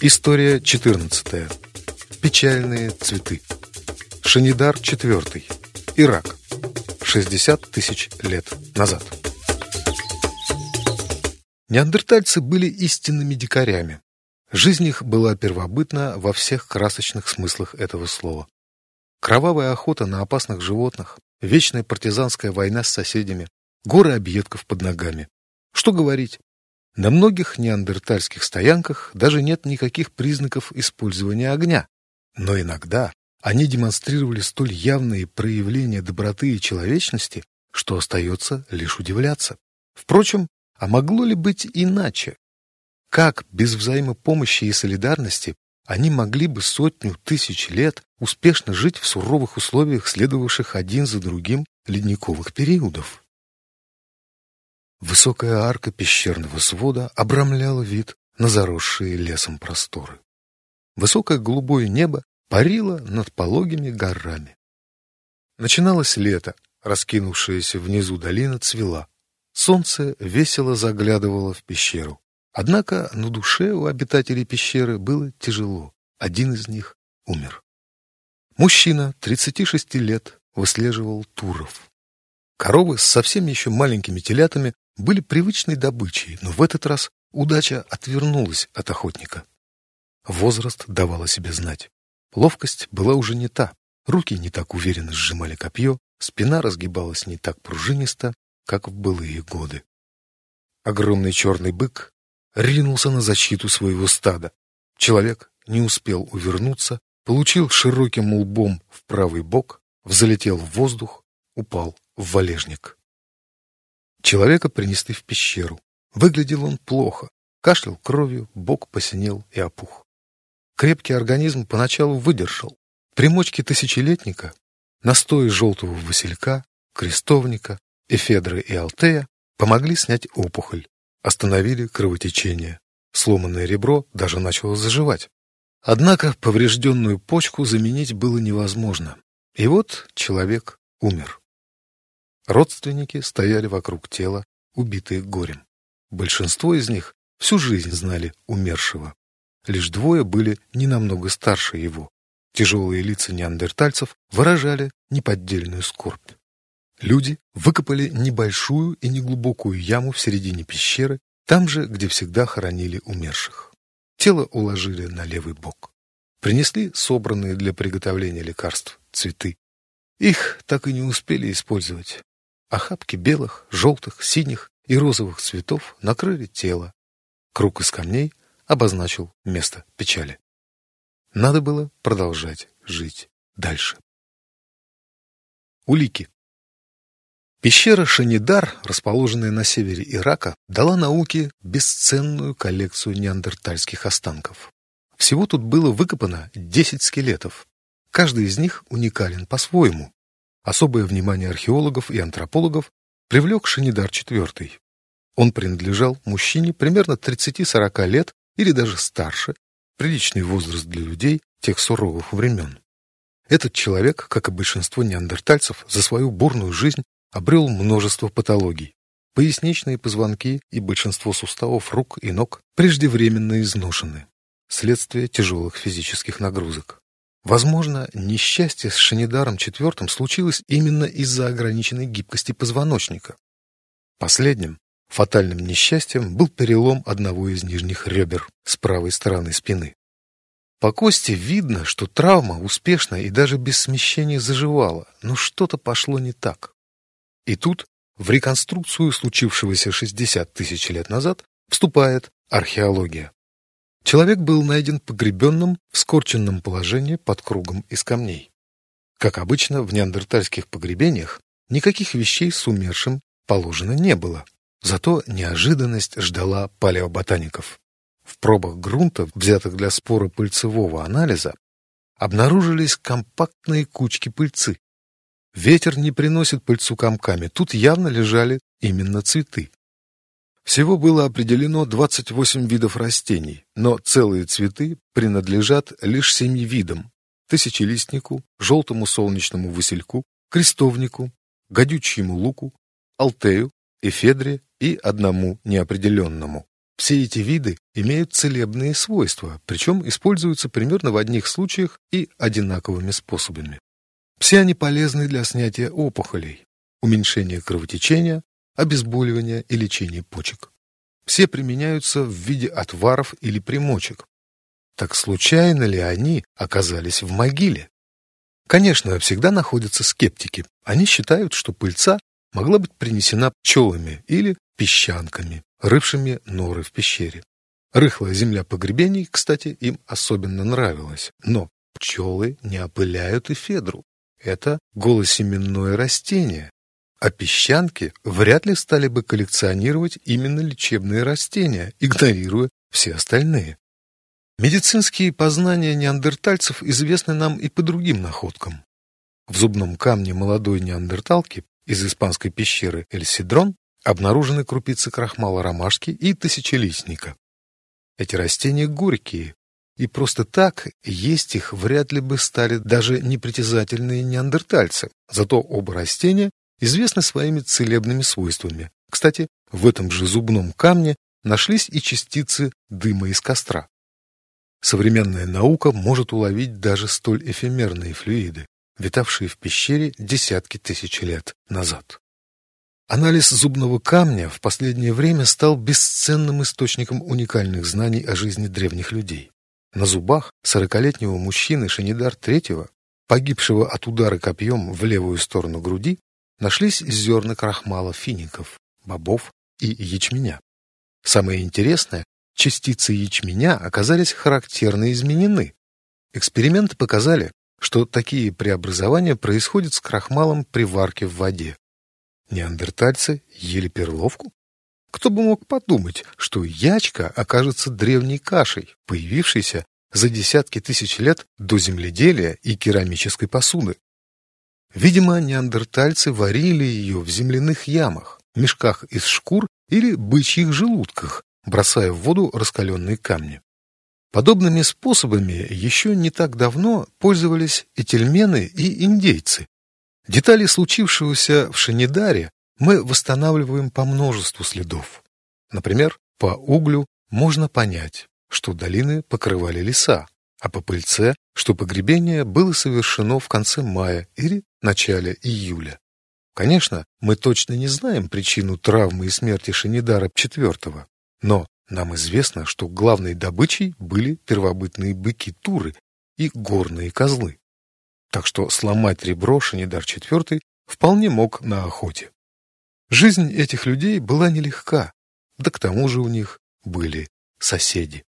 История 14. Печальные цветы. Шанидар IV. Ирак. 60 тысяч лет назад. Неандертальцы были истинными дикарями. Жизнь их была первобытна во всех красочных смыслах этого слова. Кровавая охота на опасных животных, вечная партизанская война с соседями, горы объедков под ногами. Что говорить, на многих неандертальских стоянках даже нет никаких признаков использования огня. Но иногда они демонстрировали столь явные проявления доброты и человечности, что остается лишь удивляться. Впрочем, а могло ли быть иначе? Как без взаимопомощи и солидарности они могли бы сотню тысяч лет успешно жить в суровых условиях, следовавших один за другим ледниковых периодов? Высокая арка пещерного свода обрамляла вид на заросшие лесом просторы. Высокое голубое небо парило над пологими горами. Начиналось лето, раскинувшаяся внизу долина цвела. Солнце весело заглядывало в пещеру. Однако на душе у обитателей пещеры было тяжело. Один из них умер. Мужчина, 36 лет, выслеживал туров. Коровы с совсем еще маленькими телятами были привычной добычей, но в этот раз удача отвернулась от охотника. Возраст давал о себе знать. Ловкость была уже не та, руки не так уверенно сжимали копье, спина разгибалась не так пружинисто, как в былые годы. Огромный черный бык ринулся на защиту своего стада. Человек не успел увернуться, получил широким лбом в правый бок, взлетел в воздух, упал в валежник. Человека принесли в пещеру. Выглядел он плохо. Кашлял кровью, бок посинел и опух. Крепкий организм поначалу выдержал. Примочки тысячелетника, настои желтого василька, крестовника, эфедры и алтея помогли снять опухоль, остановили кровотечение. Сломанное ребро даже начало заживать. Однако поврежденную почку заменить было невозможно. И вот человек умер. Родственники стояли вокруг тела, убитые горем. Большинство из них всю жизнь знали умершего. Лишь двое были не намного старше его. Тяжелые лица неандертальцев выражали неподдельную скорбь. Люди выкопали небольшую и неглубокую яму в середине пещеры, там же, где всегда хоронили умерших. Тело уложили на левый бок. Принесли собранные для приготовления лекарств цветы. Их так и не успели использовать. Охапки белых, желтых, синих и розовых цветов накрыли тело. Круг из камней обозначил место печали. Надо было продолжать жить дальше. Улики. Пещера Шанидар, расположенная на севере Ирака, дала науке бесценную коллекцию неандертальских останков. Всего тут было выкопано 10 скелетов. Каждый из них уникален по-своему. Особое внимание археологов и антропологов привлек Шенидар IV. Он принадлежал мужчине примерно 30-40 лет или даже старше, приличный возраст для людей тех суровых времен. Этот человек, как и большинство неандертальцев, за свою бурную жизнь обрел множество патологий. Поясничные позвонки и большинство суставов рук и ног преждевременно изношены, следствие тяжелых физических нагрузок. Возможно, несчастье с Шанидаром IV случилось именно из-за ограниченной гибкости позвоночника. Последним, фатальным несчастьем был перелом одного из нижних ребер с правой стороны спины. По кости видно, что травма успешно и даже без смещения заживала, но что-то пошло не так. И тут в реконструкцию случившегося 60 тысяч лет назад вступает археология. Человек был найден погребенным в скорченном положении под кругом из камней. Как обычно, в неандертальских погребениях никаких вещей с умершим положено не было. Зато неожиданность ждала палеоботаников. В пробах грунта, взятых для спора пыльцевого анализа, обнаружились компактные кучки пыльцы. Ветер не приносит пыльцу комками, тут явно лежали именно цветы. Всего было определено 28 видов растений, но целые цветы принадлежат лишь семи видам – тысячелистнику, желтому солнечному васильку, крестовнику, гадючьему луку, алтею, эфедре и одному неопределенному Все эти виды имеют целебные свойства, причем используются примерно в одних случаях и одинаковыми способами. Все они полезны для снятия опухолей, уменьшения кровотечения, обезболивания и лечения почек. Все применяются в виде отваров или примочек. Так случайно ли они оказались в могиле? Конечно, всегда находятся скептики. Они считают, что пыльца могла быть принесена пчелами или песчанками, рывшими норы в пещере. Рыхлая земля погребений, кстати, им особенно нравилась. Но пчелы не опыляют и. Это голосеменное растение. А песчанки вряд ли стали бы коллекционировать именно лечебные растения, игнорируя все остальные. Медицинские познания неандертальцев известны нам и по другим находкам. В зубном камне молодой неандерталки из испанской пещеры Эль-Сидрон обнаружены крупицы крахмала ромашки и тысячелистника. Эти растения горькие, и просто так есть их вряд ли бы стали даже непритязательные неандертальцы. Зато оба растения известны своими целебными свойствами. Кстати, в этом же зубном камне нашлись и частицы дыма из костра. Современная наука может уловить даже столь эфемерные флюиды, витавшие в пещере десятки тысяч лет назад. Анализ зубного камня в последнее время стал бесценным источником уникальных знаний о жизни древних людей. На зубах сорокалетнего мужчины Шанидар III, погибшего от удара копьем в левую сторону груди, нашлись зерна крахмала фиников, бобов и ячменя. Самое интересное, частицы ячменя оказались характерно изменены. Эксперименты показали, что такие преобразования происходят с крахмалом при варке в воде. Неандертальцы ели перловку? Кто бы мог подумать, что ячка окажется древней кашей, появившейся за десятки тысяч лет до земледелия и керамической посуды. Видимо, неандертальцы варили ее в земляных ямах, мешках из шкур или бычьих желудках, бросая в воду раскаленные камни. Подобными способами еще не так давно пользовались и тельмены, и индейцы. Детали случившегося в Шанидаре мы восстанавливаем по множеству следов. Например, по углю можно понять, что долины покрывали леса, а по пыльце, что погребение было совершено в конце мая или начале июля. Конечно, мы точно не знаем причину травмы и смерти Шанидара IV, но нам известно, что главной добычей были первобытные быки Туры и горные козлы. Так что сломать ребро Шанидар IV вполне мог на охоте. Жизнь этих людей была нелегка, да к тому же у них были соседи.